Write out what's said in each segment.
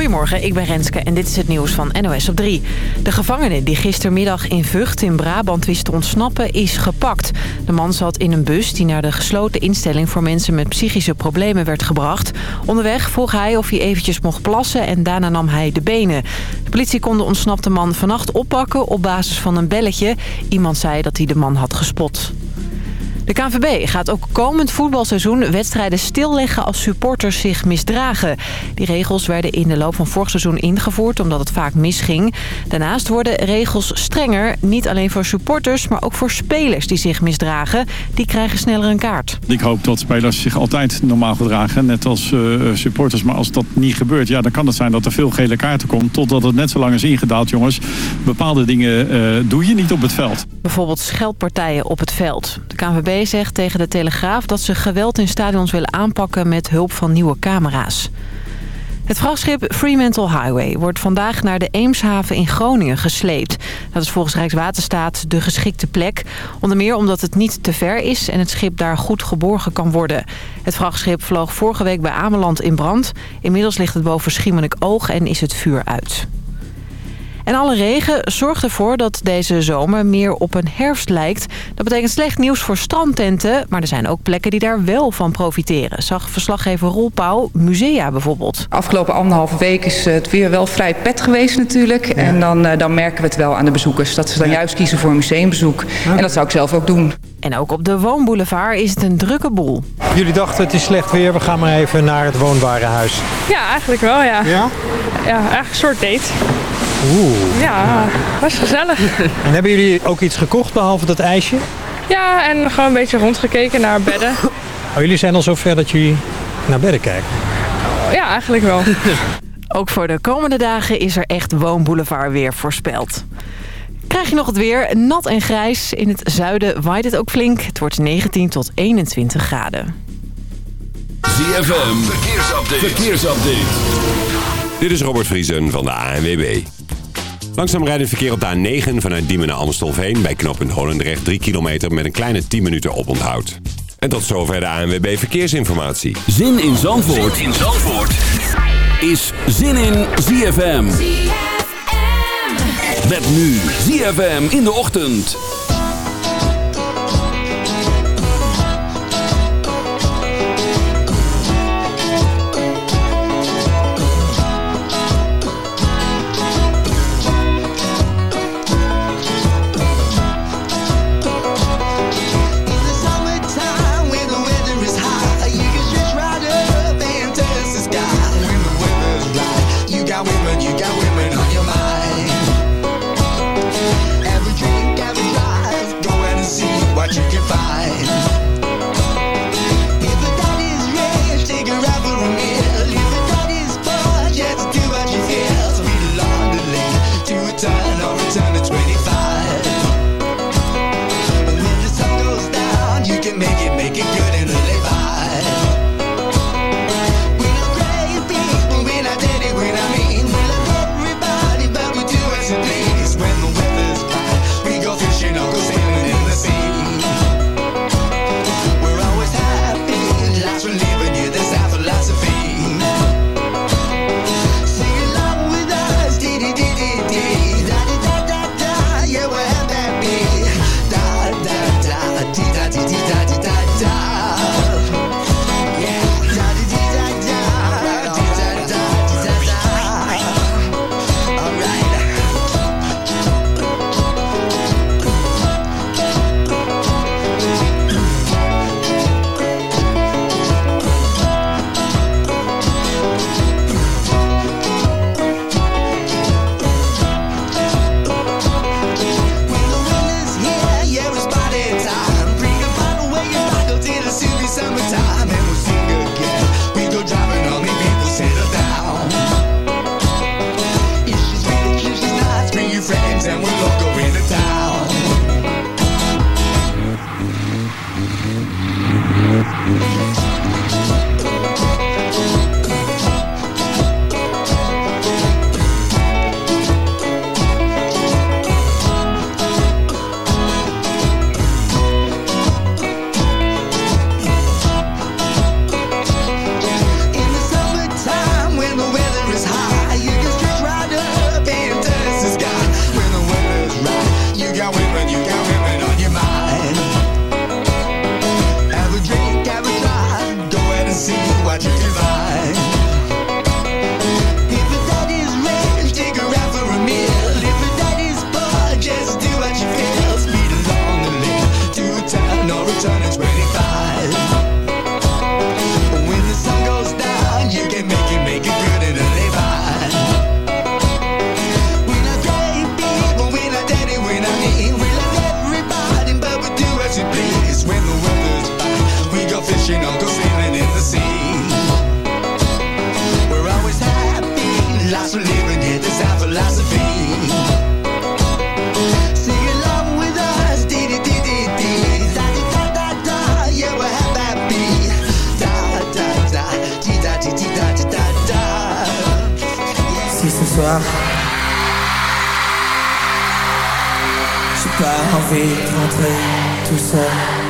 Goedemorgen, ik ben Renske en dit is het nieuws van NOS op 3. De gevangene die gistermiddag in Vught in Brabant wist te ontsnappen is gepakt. De man zat in een bus die naar de gesloten instelling voor mensen met psychische problemen werd gebracht. Onderweg vroeg hij of hij eventjes mocht plassen en daarna nam hij de benen. De politie kon de ontsnapte man vannacht oppakken op basis van een belletje. Iemand zei dat hij de man had gespot. De KNVB gaat ook komend voetbalseizoen wedstrijden stilleggen als supporters zich misdragen. Die regels werden in de loop van vorig seizoen ingevoerd omdat het vaak misging. Daarnaast worden regels strenger, niet alleen voor supporters, maar ook voor spelers die zich misdragen. Die krijgen sneller een kaart. Ik hoop dat spelers zich altijd normaal gedragen, net als uh, supporters. Maar als dat niet gebeurt, ja, dan kan het zijn dat er veel gele kaarten komt. Totdat het net zo lang is ingedaald, jongens. Bepaalde dingen uh, doe je niet op het veld. Bijvoorbeeld scheldpartijen op het veld. De KNVB zegt tegen de Telegraaf dat ze geweld in stadions willen aanpakken met hulp van nieuwe camera's. Het vrachtschip Fremantle Highway wordt vandaag naar de Eemshaven in Groningen gesleept. Dat is volgens Rijkswaterstaat de geschikte plek. Onder meer omdat het niet te ver is en het schip daar goed geborgen kan worden. Het vrachtschip vloog vorige week bij Ameland in brand. Inmiddels ligt het boven Schiermonnikoog en is het vuur uit. En alle regen zorgt ervoor dat deze zomer meer op een herfst lijkt. Dat betekent slecht nieuws voor strandtenten. Maar er zijn ook plekken die daar wel van profiteren. Zag verslaggever Roel Pauw, musea bijvoorbeeld. Afgelopen anderhalve week is het weer wel vrij pet geweest natuurlijk. En dan, eh, dan merken we het wel aan de bezoekers. Dat ze dan juist kiezen voor een museumbezoek. En dat zou ik zelf ook doen. En ook op de woonboulevard is het een drukke boel. Jullie dachten het is slecht weer, we gaan maar even naar het woonwarenhuis. Ja, eigenlijk wel ja. Ja? Ja, eigenlijk een soort date. Oeh. Ja, was gezellig. En hebben jullie ook iets gekocht behalve dat ijsje? Ja, en gewoon een beetje rondgekeken naar bedden. Oh, jullie zijn al zover dat jullie naar bedden kijken? Ja, eigenlijk wel. Ook voor de komende dagen is er echt woonboulevard weer voorspeld. Krijg je nog het weer, nat en grijs. In het zuiden waait het ook flink. Het wordt 19 tot 21 graden. ZFM, verkeersupdate. verkeersupdate. Dit is Robert Vriesen van de ANWB. Langzaam rijden verkeer op de A9 vanuit Diemen naar Amstelveen... bij knooppunt Holendrecht 3 kilometer met een kleine 10 minuten oponthoud. En tot zover de ANWB Verkeersinformatie. Zin in Zandvoort, zin in Zandvoort. is Zin in ZFM. Met nu ZFM in de ochtend. original sailing in the sea. We're always happy, lots of living, yeah, that's our philosophy. Sing along with us, da da da da, yeah, we're happy. Da da da, da da da da. J'ai pas envie de rentrer tout seul.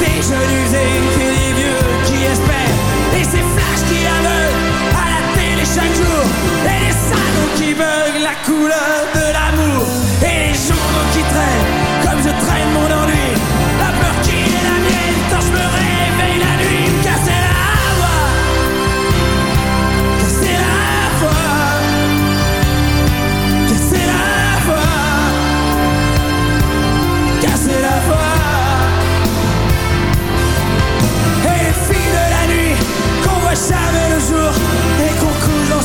des jeunes usés et les vieux qui espèrent. Et ces flashs qui aveuglent à la télé chaque jour. Et les salons qui beuglent la couleur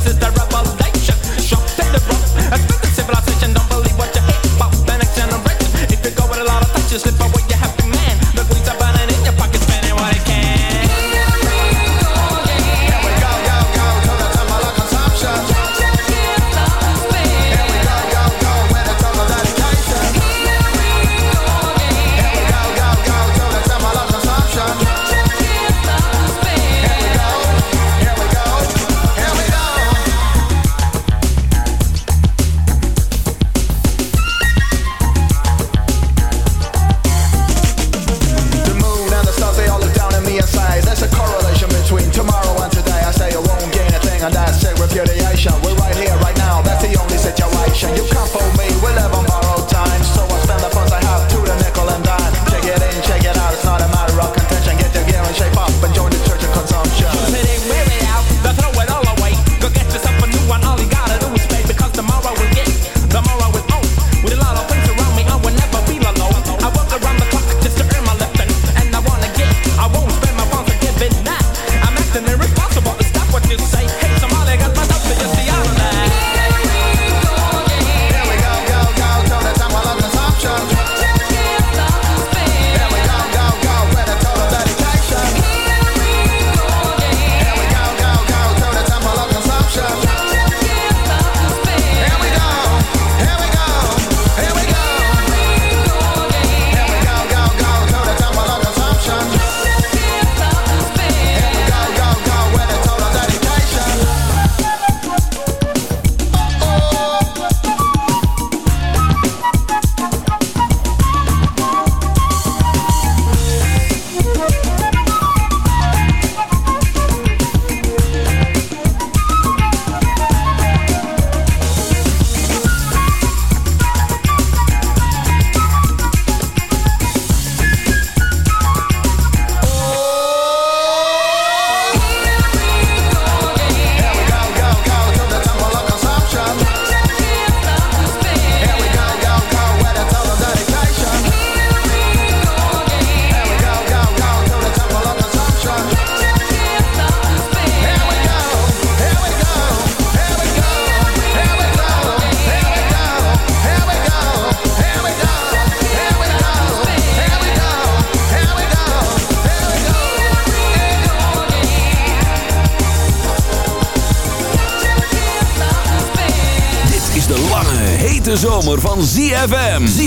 Shape up, this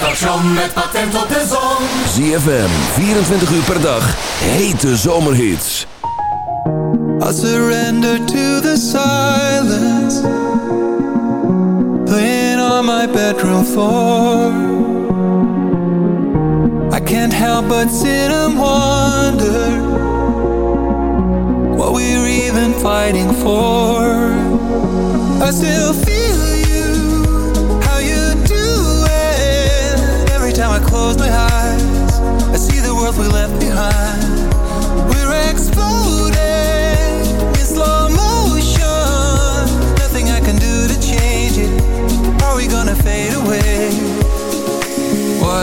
Station met patent op de zon. ZFM, 24 uur per dag, hete zomerhits. I surrender to the silence Playing on my bedroom floor I can't help but sit and wonder What we're even fighting for I still feel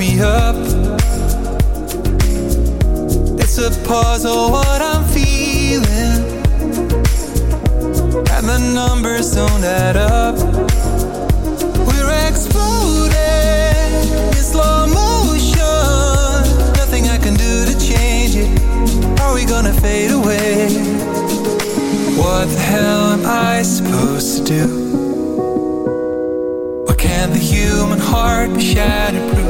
Me up. It's a puzzle oh, what I'm feeling. And the numbers don't add up. We're exploding in slow motion. Nothing I can do to change it. Are we gonna fade away? What the hell am I supposed to do? Can't the human heart be shatterproof?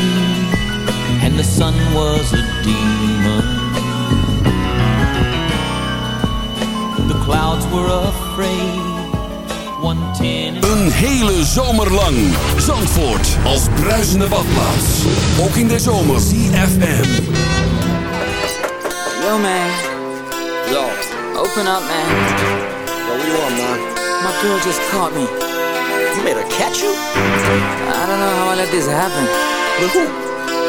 sun was a demon. The clouds were afraid. One ten. Een hele zomer lang. Zandvoort als bruisende badplaats. Ook in de zomer. ZFM. Yo, man. Yo. Open up, man. Yo, what you want, man? My girl just caught me. You made her catch you? I don't know how I let this happen. With who?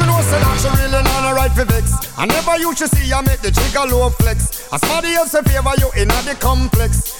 Make sure know say that she really not a right for vex. I never used to see her make the trigger low flex. As somebody else in favor you in the complex.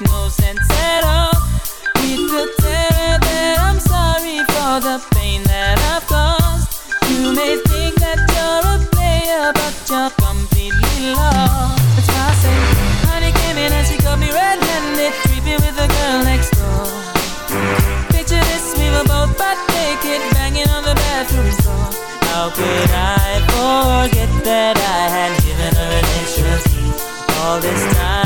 no sense at all. To tell her that I'm sorry for the pain that I've caused. You may think that you're a player, but you're completely lost. That's why I say, honey came in and she got me red-handed, creepy with the girl next door. Picture this, we were both butt naked, banging on the bathroom floor. How could I forget that I had given her an extra? All this time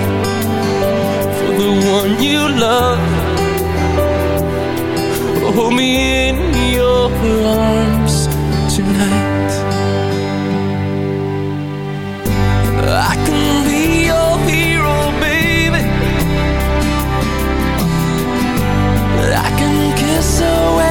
for the one you love? Hold me in your arms tonight. I can be your hero, baby. I can kiss away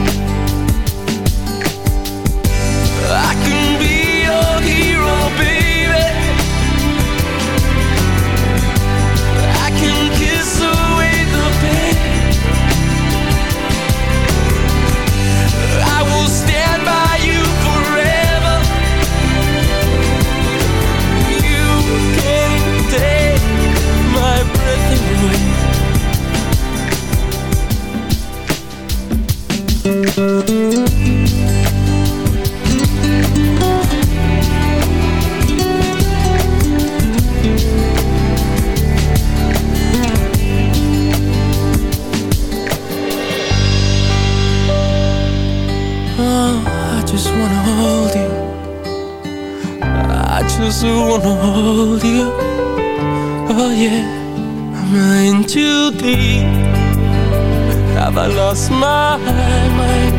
I I wanna hold you. Oh yeah, am I in too deep? Have I lost my mind?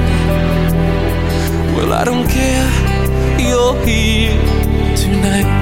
Well, I don't care. You're here tonight.